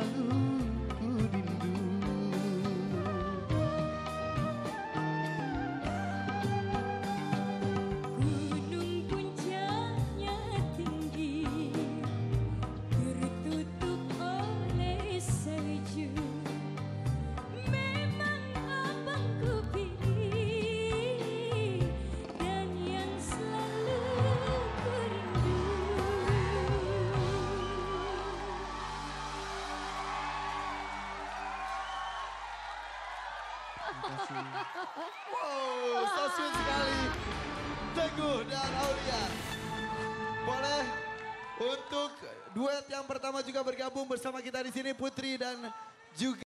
love. Wow, so sweet sekali. Teguh dan Aulia. Boleh untuk duet yang pertama juga bergabung bersama kita di sini Putri dan juga